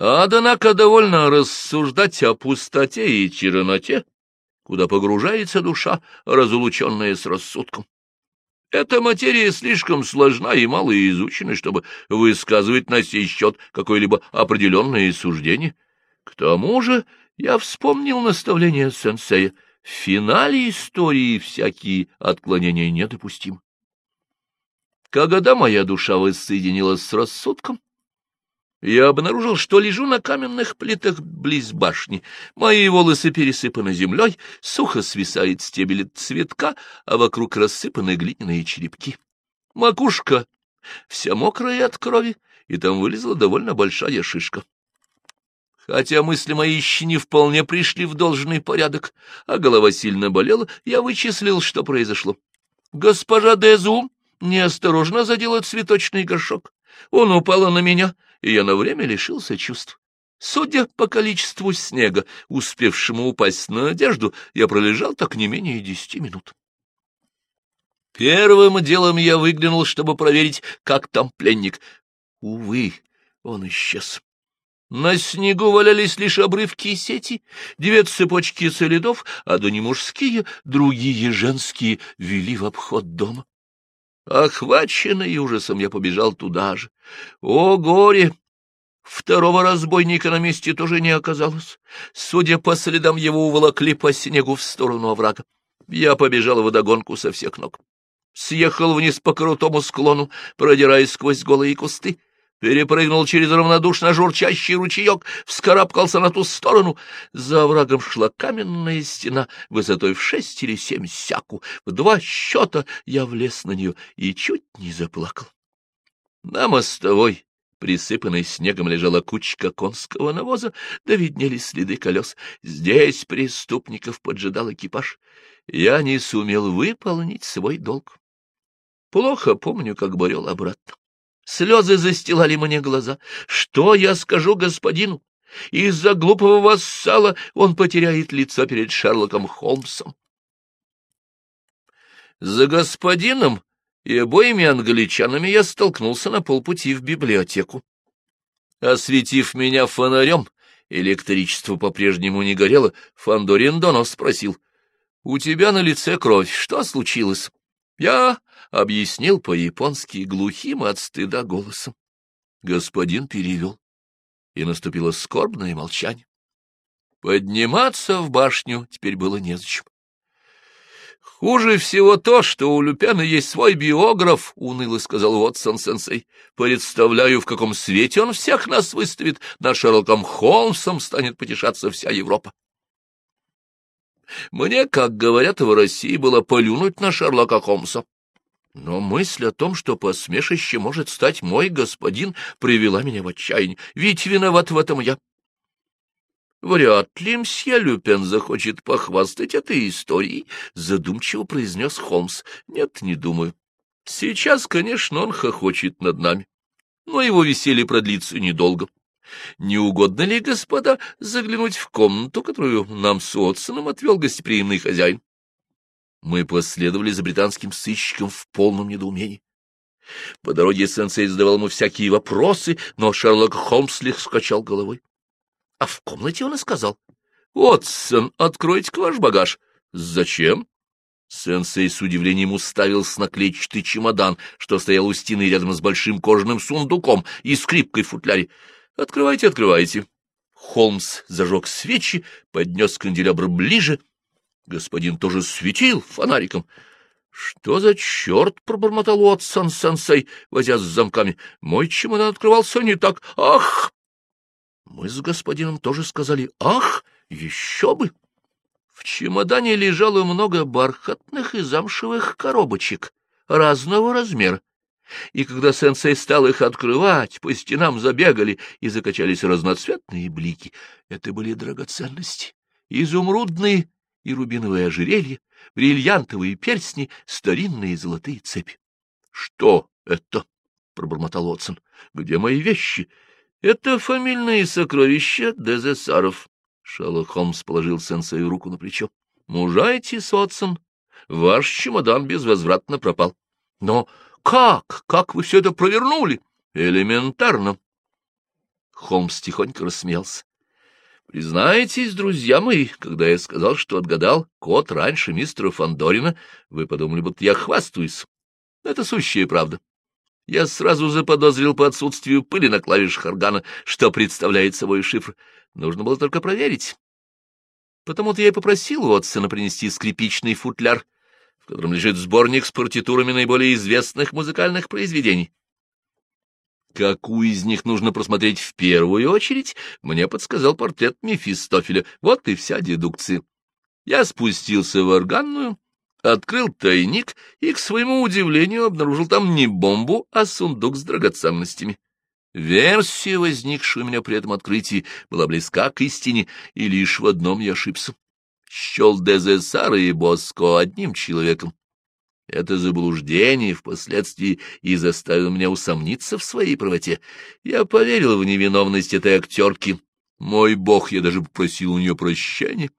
Однако довольно рассуждать о пустоте и черноте, куда погружается душа, разлученная с рассудком. Эта материя слишком сложна и мало изучена, чтобы высказывать на сей счет какое-либо определенное суждение. К тому же я вспомнил наставление сенсея. В финале истории всякие отклонения недопустимы. Когда моя душа воссоединилась с рассудком, я обнаружил, что лежу на каменных плитах близ башни. Мои волосы пересыпаны землей, сухо свисает стебель цветка, а вокруг рассыпаны глиняные черепки. Макушка вся мокрая от крови, и там вылезла довольно большая шишка. Хотя мысли мои еще не вполне пришли в должный порядок, а голова сильно болела, я вычислил, что произошло. Госпожа Дезу неосторожно задела цветочный горшок. Он упал на меня — и я на время лишился чувств. Судя по количеству снега, успевшему упасть на одежду, я пролежал так не менее десяти минут. Первым делом я выглянул, чтобы проверить, как там пленник. Увы, он исчез. На снегу валялись лишь обрывки сети, две цепочки солидов, одни мужские, другие женские, вели в обход дома. Охваченный ужасом, я побежал туда же. О, горе! Второго разбойника на месте тоже не оказалось. Судя по следам, его уволокли по снегу в сторону оврага. Я побежал в догонку со всех ног. Съехал вниз по крутому склону, продираясь сквозь голые кусты перепрыгнул через равнодушно журчащий ручеек, вскарабкался на ту сторону. За оврагом шла каменная стена высотой в шесть или семь сяку. В два счета я влез на нее и чуть не заплакал. На мостовой, присыпанной снегом, лежала кучка конского навоза, да виднелись следы колес. Здесь преступников поджидал экипаж. Я не сумел выполнить свой долг. Плохо помню, как борел обратно. Слезы застилали мне глаза. Что я скажу господину? Из-за глупого вассала он потеряет лицо перед Шерлоком Холмсом. За господином и обоими англичанами я столкнулся на полпути в библиотеку. Осветив меня фонарем, электричество по-прежнему не горело, Фандорин Донов спросил, — У тебя на лице кровь, что случилось? Я объяснил по-японски глухим от стыда голосом. Господин перевел, и наступило скорбное молчание. Подниматься в башню теперь было незачем. «Хуже всего то, что у Люпена есть свой биограф», — уныло сказал Уотсон-сенсей. «Представляю, в каком свете он всех нас выставит. На Шерлоком Холмсом станет потешаться вся Европа». Мне, как говорят в России, было полюнуть на Шерлока Холмса. Но мысль о том, что посмешище может стать мой господин, привела меня в отчаяние, ведь виноват в этом я. Вряд ли мсье Люпен захочет похвастать этой историей, — задумчиво произнес Холмс. Нет, не думаю. Сейчас, конечно, он хохочет над нами, но его веселье продлится недолго. Не угодно ли, господа, заглянуть в комнату, которую нам с Отсоном отвел гостеприимный хозяин? Мы последовали за британским сыщиком в полном недоумении. По дороге сенсей задавал ему всякие вопросы, но Шерлок Холмс лишь скачал головой. А в комнате он и сказал. — Отсон, откройте-ка ваш багаж. — Зачем? Сенсей с удивлением уставился на клетчатый чемодан, что стоял у стены рядом с большим кожаным сундуком и скрипкой в футляре. Открывайте, открывайте. Холмс зажег свечи, поднес канделябр ближе. Господин тоже светил фонариком. — Что за черт? — пробормотал Уотсон сенсей, возя с замками. — Мой чемодан открывался не так. Ах! Мы с господином тоже сказали «Ах, еще бы!» В чемодане лежало много бархатных и замшевых коробочек разного размера и когда сенсей стал их открывать, по стенам забегали и закачались разноцветные блики. Это были драгоценности, изумрудные и рубиновые ожерелья, бриллиантовые перстни, старинные золотые цепи. — Что это? — пробормотал Отсон. — Где мои вещи? — Это фамильные сокровища Дезессаров. Шерлок Холмс положил сенсею руку на плечо. — Мужайтесь, Отсон, ваш чемодан безвозвратно пропал. — Но как? Как вы все это провернули? Элементарно. Холмс тихонько рассмеялся. Признайтесь, друзья мои, когда я сказал, что отгадал код раньше мистера Фандорина, вы подумали, будто я хвастаюсь. Это сущая правда. Я сразу заподозрил по отсутствию пыли на клавишах органа, что представляет собой шифр. Нужно было только проверить. Потому-то я и попросил Уотсона принести скрипичный футляр, в котором лежит сборник с партитурами наиболее известных музыкальных произведений. Какую из них нужно просмотреть в первую очередь, мне подсказал портрет Мефистофеля. Вот и вся дедукция. Я спустился в органную, открыл тайник и, к своему удивлению, обнаружил там не бомбу, а сундук с драгоценностями. Версия, возникшая у меня при этом открытии, была близка к истине, и лишь в одном я ошибся. Счел Дезессара и Боско одним человеком. Это заблуждение впоследствии и заставило меня усомниться в своей правоте. Я поверил в невиновность этой актерки. Мой бог, я даже попросил у нее прощения.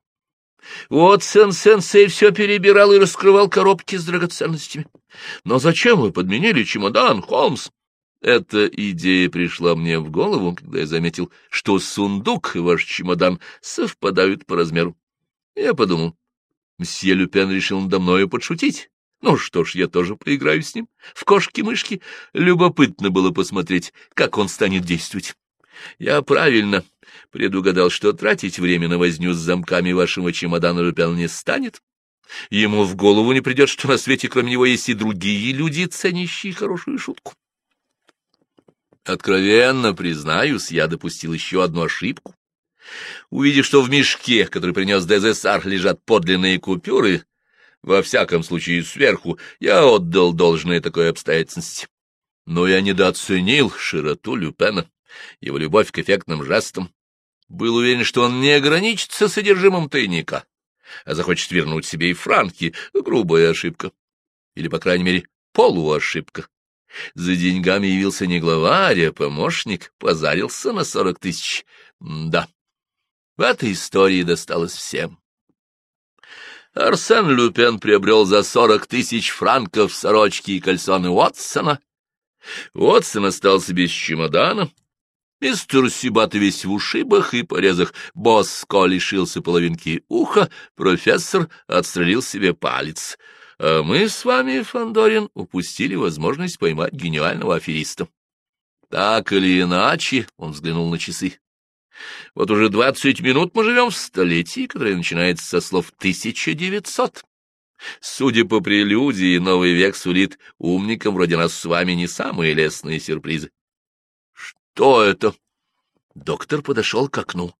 Вот сен-сенсей все перебирал и раскрывал коробки с драгоценностями. Но зачем вы подменили чемодан, Холмс? Эта идея пришла мне в голову, когда я заметил, что сундук и ваш чемодан совпадают по размеру. Я подумал, мсье Люпен решил надо мною подшутить. Ну что ж, я тоже поиграю с ним. В кошки-мышки любопытно было посмотреть, как он станет действовать. Я правильно предугадал, что тратить время на возню с замками вашего чемодана Люпен не станет. Ему в голову не придет, что на свете кроме него есть и другие люди, ценящие хорошую шутку. Откровенно признаюсь, я допустил еще одну ошибку. Увидев, что в мешке, который принес Дезессар, лежат подлинные купюры, во всяком случае, сверху я отдал должное такой обстоятельности. Но я недооценил широту Люпена, его любовь к эффектным жестам. Был уверен, что он не ограничится содержимым тайника, а захочет вернуть себе и франки. Грубая ошибка. Или, по крайней мере, полуошибка. За деньгами явился не главарь, а помощник, позарился на сорок тысяч. Да, в этой истории досталось всем. Арсен Люпен приобрел за сорок тысяч франков сорочки и кальсоны Уотсона. Уотсон остался без чемодана. Мистер Сибат весь в ушибах и порезах. Боско лишился половинки уха, профессор отстрелил себе палец. А мы с вами, Фандорин, упустили возможность поймать гениального афериста. Так или иначе, он взглянул на часы. Вот уже двадцать минут мы живем в столетии, которое начинается со слов «тысяча девятьсот». Судя по прелюдии, новый век сулит умникам вроде нас с вами не самые лестные сюрпризы. Что это? Доктор подошел к окну.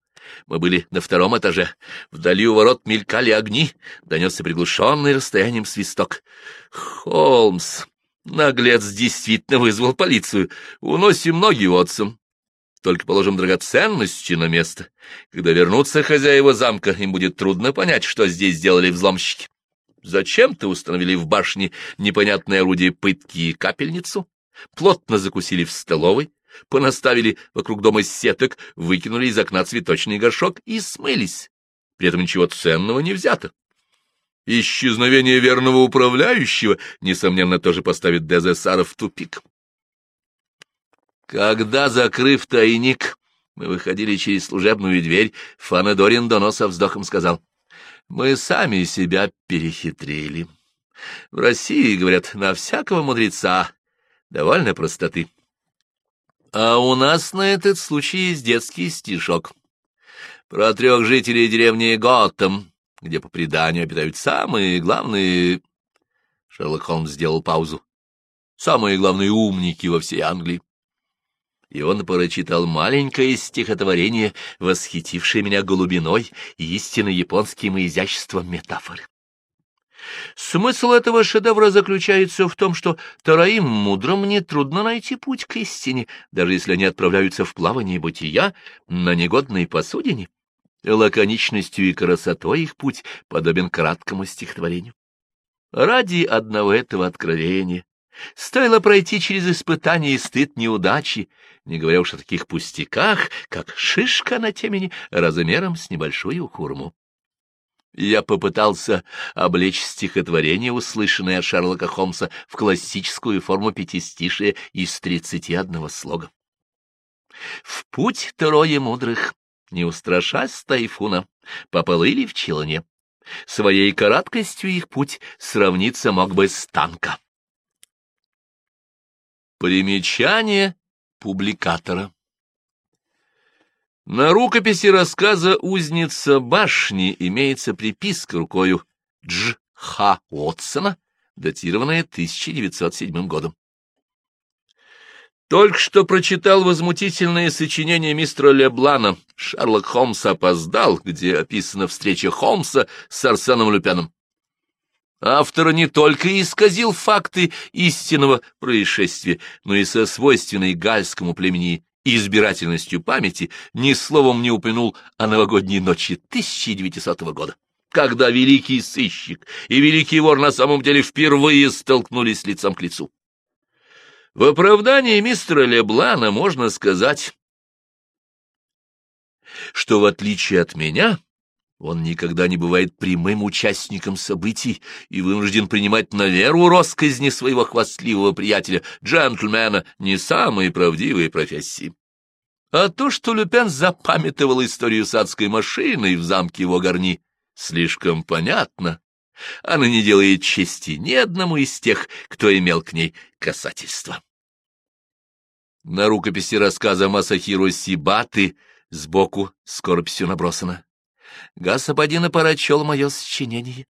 Мы были на втором этаже. Вдали у ворот мелькали огни. Донесся приглушенный расстоянием свисток. Холмс, наглец, действительно вызвал полицию. Уносим ноги, Уотсон. Только положим драгоценности на место. Когда вернутся хозяева замка, им будет трудно понять, что здесь сделали взломщики. Зачем-то установили в башне непонятное орудие пытки и капельницу, плотно закусили в столовой, понаставили вокруг дома сеток, выкинули из окна цветочный горшок и смылись. При этом ничего ценного не взято. Исчезновение верного управляющего, несомненно, тоже поставит Дезессара в тупик. Когда, закрыв тайник, мы выходили через служебную дверь, Фанедорин Доно со вздохом сказал, «Мы сами себя перехитрили. В России, говорят, на всякого мудреца довольно простоты. А у нас на этот случай есть детский стишок про трех жителей деревни Готэм, где по преданию обитают самые главные... Шерлок Холмс сделал паузу. Самые главные умники во всей Англии и он прочитал маленькое стихотворение, восхитившее меня голубиной и истинно японским изяществом метафоры. Смысл этого шедевра заключается в том, что тараим мудрым нетрудно найти путь к истине, даже если они отправляются в плавание бытия на негодной посудине. Лаконичностью и красотой их путь подобен краткому стихотворению. Ради одного этого откровения Стоило пройти через испытания и стыд неудачи, не говоря уж о таких пустяках, как шишка на темени размером с небольшую хурму. Я попытался облечь стихотворение, услышанное от Шерлока Холмса, в классическую форму пятистишия из тридцати одного слога. В путь трое мудрых, не устрашась тайфуна, поплыли в челне. Своей короткостью их путь сравниться мог бы с танка. Примечание публикатора На рукописи рассказа «Узница башни» имеется приписка рукою Дж. Х. Уотсона, датированная 1907 годом. Только что прочитал возмутительное сочинение мистера Леблана «Шерлок Холмс опоздал», где описана встреча Холмса с Арсеном Люпеном. Автор не только исказил факты истинного происшествия, но и со свойственной гальскому племени избирательностью памяти ни словом не упомянул о новогодней ночи 1900 года, когда великий сыщик и великий вор на самом деле впервые столкнулись лицом к лицу. В оправдании мистера Леблана можно сказать, что в отличие от меня, он никогда не бывает прямым участником событий и вынужден принимать на веру росказни своего хвастливого приятеля, джентльмена, не самые правдивые профессии. А то, что Люпен запамятовал историю с адской машиной в замке его горни, слишком понятно она не делает чести ни одному из тех, кто имел к ней касательство. На рукописи рассказа Масахиру Сибаты сбоку скорописью набросано. Господин прочел мое сочинение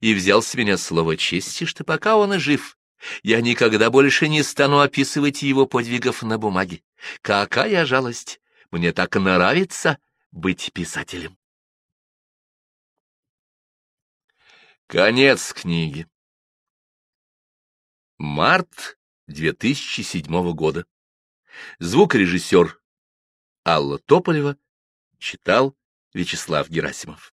и взял с меня слово чести, что пока он и жив, я никогда больше не стану описывать его подвигов на бумаге. Какая жалость! Мне так нравится быть писателем. Конец книги. Март 2007 года. Звукорежиссер Алла Тополева читал Вячеслав Герасимов.